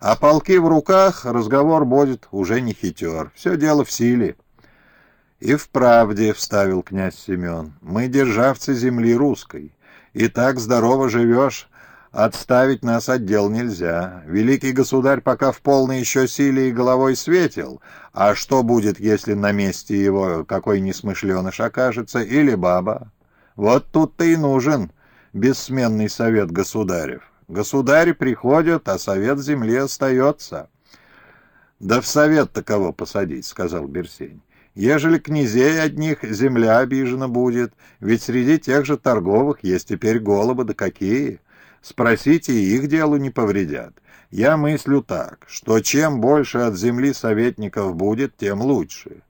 А полки в руках, разговор будет уже не хитер. Все дело в силе. «И вправде», — вставил князь Семен, — «мы державцы земли русской. И так здорово живешь, отставить нас от дел нельзя. Великий государь пока в полной еще силе и головой светил. А что будет, если на месте его какой несмышленыш окажется или баба? Вот тут-то и нужен бессменный совет государев. Государи приходят, а совет земли остается». «Да в совет-то посадить», — сказал Берсень. Ежели князей одних земля обижена будет, ведь среди тех же торговых есть теперь голубы, да какие. Спросите, и их делу не повредят. Я мыслю так, что чем больше от земли советников будет, тем лучше.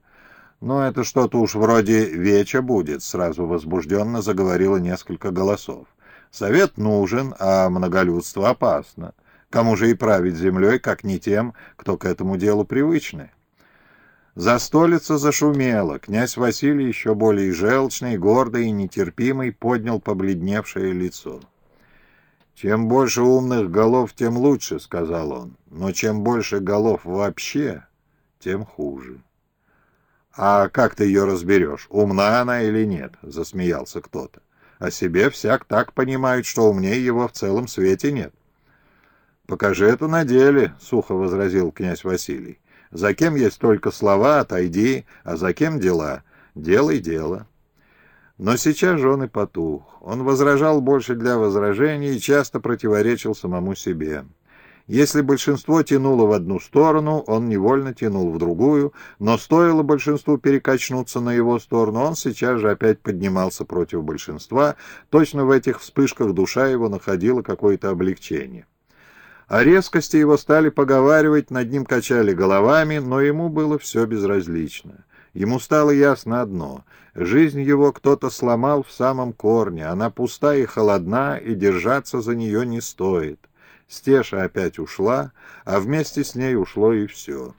Но это что-то уж вроде веча будет, сразу возбужденно заговорило несколько голосов. Совет нужен, а многолюдство опасно. Кому же и править землей, как не тем, кто к этому делу привычный? Застолица зашумела. Князь Василий, еще более желчный, гордый и нетерпимый, поднял побледневшее лицо. «Чем больше умных голов, тем лучше», — сказал он. «Но чем больше голов вообще, тем хуже». «А как ты ее разберешь, умна она или нет?» — засмеялся кто-то. «О себе всяк так понимают, что умнее его в целом свете нет». «Покажи это на деле», — сухо возразил князь Василий. За кем есть только слова, отойди, а за кем дела, делай дело. Но сейчас же он и потух. Он возражал больше для возражений и часто противоречил самому себе. Если большинство тянуло в одну сторону, он невольно тянул в другую, но стоило большинству перекачнуться на его сторону, он сейчас же опять поднимался против большинства, точно в этих вспышках душа его находила какое-то облегчение. О резкости его стали поговаривать, над ним качали головами, но ему было все безразлично. Ему стало ясно одно — жизнь его кто-то сломал в самом корне, она пуста и холодна, и держаться за нее не стоит. Стеша опять ушла, а вместе с ней ушло и все.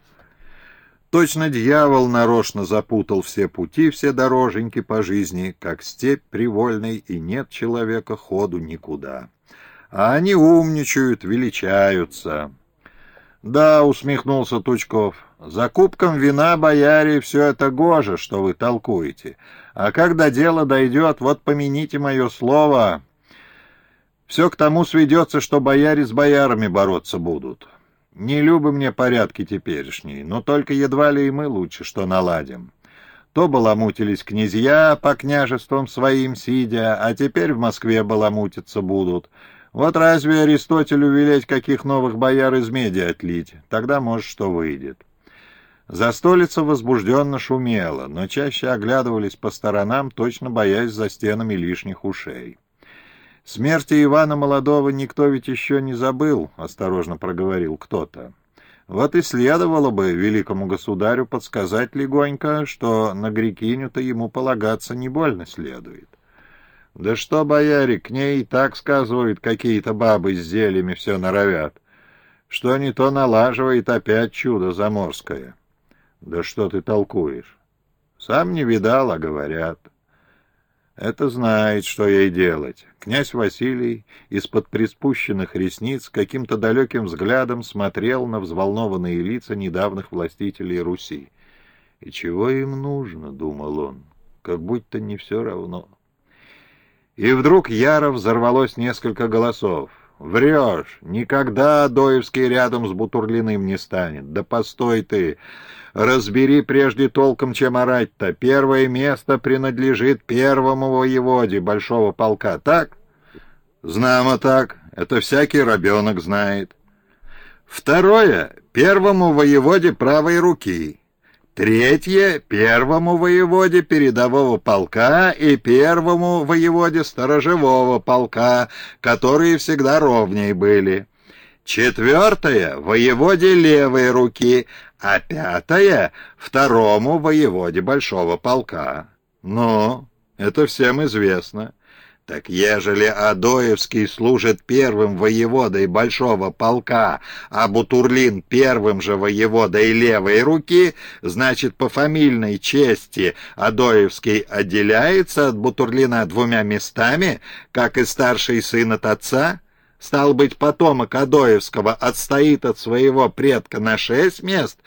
Точно дьявол нарочно запутал все пути, все дороженьки по жизни, как степь привольной, и нет человека ходу никуда а они умничают, величаются. «Да», — усмехнулся Тучков, — «за кубком вина, бояре, все это гоже, что вы толкуете. А когда дело дойдет, вот помяните мое слово, все к тому сведется, что бояре с боярами бороться будут. Не любы мне порядки теперешние, но только едва ли и мы лучше, что наладим». То баламутились князья по княжествам своим сидя, а теперь в Москве баламутиться будут. Вот разве Аристотелю велеть каких новых бояр из меди отлить? Тогда, может, что выйдет. Застолица возбужденно шумела, но чаще оглядывались по сторонам, точно боясь за стенами лишних ушей. «Смерти Ивана Молодого никто ведь еще не забыл», — осторожно проговорил кто-то. «Вот и следовало бы великому государю подсказать легонько, что на Грекиню-то ему полагаться не больно следует». Да что, бояре, к ней и так сказывают какие-то бабы с зельями все норовят. Что не то налаживает опять чудо заморское. Да что ты толкуешь? Сам не видал, а говорят. Это знает, что ей делать. Князь Василий из-под приспущенных ресниц каким-то далеким взглядом смотрел на взволнованные лица недавних властителей Руси. «И чего им нужно?» — думал он. «Как будто не все равно». И вдруг яро взорвалось несколько голосов. «Врешь! Никогда Адоевский рядом с Бутурлиным не станет! Да постой ты! Разбери прежде толком, чем орать-то! Первое место принадлежит первому воеводе большого полка, так?» «Знамо так. Это всякий рабенок знает. Второе — первому воеводе правой руки. Третье — первому воеводе передового полка и первому воеводе сторожевого полка, которые всегда ровней были. Четвертое — воеводе левой руки, а пятое — второму воеводе большого полка. Ну, это всем известно. Так ежели Адоевский служит первым воеводой большого полка, а Бутурлин первым же воеводой левой руки, значит, по фамильной чести Адоевский отделяется от Бутурлина двумя местами, как и старший сын от отца? Стал быть, потомок Адоевского отстоит от своего предка на шесть мест,